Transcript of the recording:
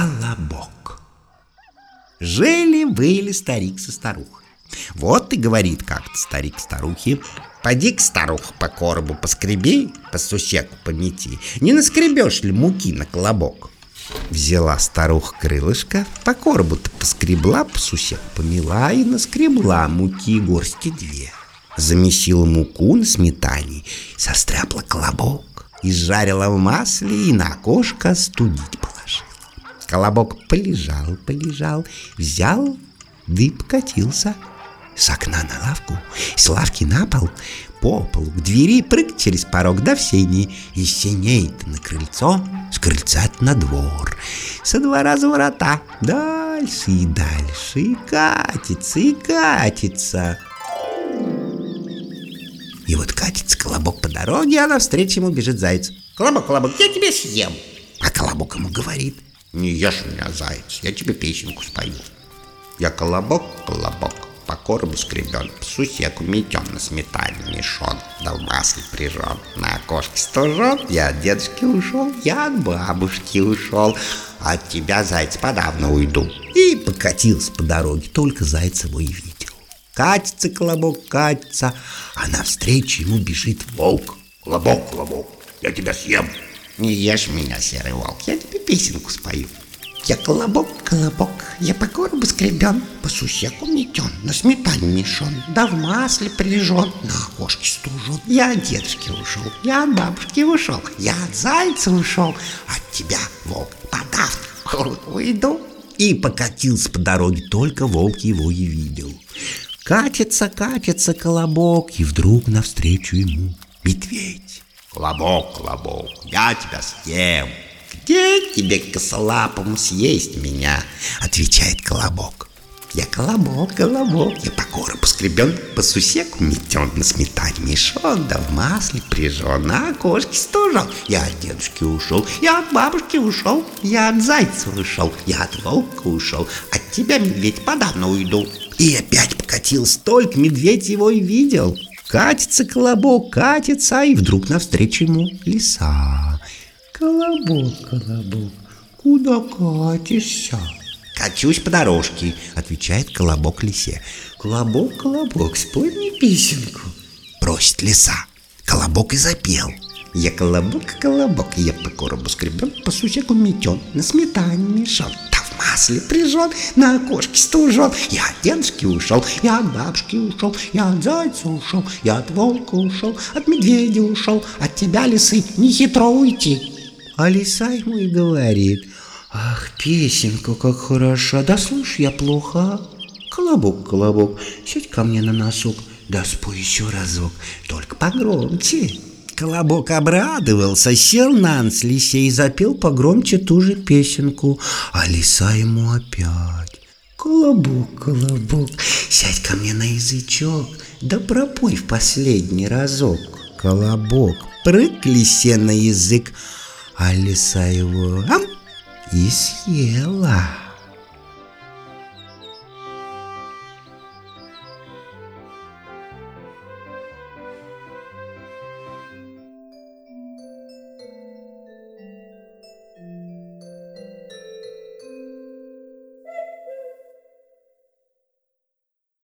Колобок. Жили-были старик со старухой. Вот и говорит как-то старик старухе. Поди-ка, старуха, по коробу поскреби, по сусеку помети. Не наскребешь ли муки на колобок? Взяла старуха крылышко, по коробу-то поскребла, по сусеку помела и наскребла муки горсти две. Замесила муку на сметане, состряпла колобок, изжарила в масле и на окошко студить Колобок полежал, полежал, взял, да и покатился. С окна на лавку, с лавки на пол, по полу, к двери прыг через порог до сеней, и сеней-то на крыльцо, с крыльца на двор, со двора за ворота, дальше и дальше, и катится, и катится. И вот катится колобок по дороге, а навстречу ему бежит заяц. «Колобок, колобок, я тебя съем!» А колобок ему говорит – не ешь меня, заяц, я тебе песенку спою. Я колобок, колобок, по коробу скребен, по сусеку метен, на сметане мешон, да в масле прижен, на окошке стужен. Я от дедушки ушел, я от бабушки ушел, от тебя, заяц, подавно уйду. И покатился по дороге, только заяц его и видел. Катится колобок, катится, а навстречу ему бежит волк. Колобок, колобок, я тебя съем. Не ешь меня, серый волк, я тебе песенку спою. Я колобок, колобок, я по коробу скребен, по сусеку метен, на сметане мешон, да в масле прилежен, на окошке стужен. Я от дедушки ушел, я от бабушки ушел, я от зайца ушел, от тебя, волк, подав, уйду. И покатился по дороге, только волк его и видел. Катится, катится колобок, и вдруг навстречу ему медведь. Колобок, колобок, я тебя съем. Где тебе косолапому съесть меня? Отвечает колобок. Я колобок, колобок, я по коробу скребен, по сусеку метен, на сметане мешон, да в масле прижен, на окошке стужен. Я от дедушки ушел, я от бабушки ушел, я от зайца ушел, я от волка ушел, от тебя, медведь, подавно уйду. И опять покатился, только медведь его и видел. Катится колобок, катится, и вдруг навстречу ему лиса. Колобок, колобок, куда катишься? Качусь по дорожке, отвечает колобок лисе. Колобок, колобок, спой мне песенку. Просит лиса. Колобок и запел. Я колобок, колобок, я по коробу скребен, по сусеку метен, на сметане мешал масле прижен, на окошке стужен. Я от дедушки ушел, я от бабушки ушел, я от зайца ушел, я от волка ушел, от медведя ушел, от тебя, лисы, не хитро уйти. А лиса ему и говорит, ах, песенка как хороша, да слушай я плохо. Колобок, колобок, сядь ко мне на носок, да спой еще разок, только погромче. Колобок обрадовался, сел на нос лисе и запел погромче ту же песенку, а лиса ему опять. Колобок, колобок, сядь ко мне на язычок, да пропой в последний разок. Колобок, прыг лисе на язык, а лиса его ам, и съела.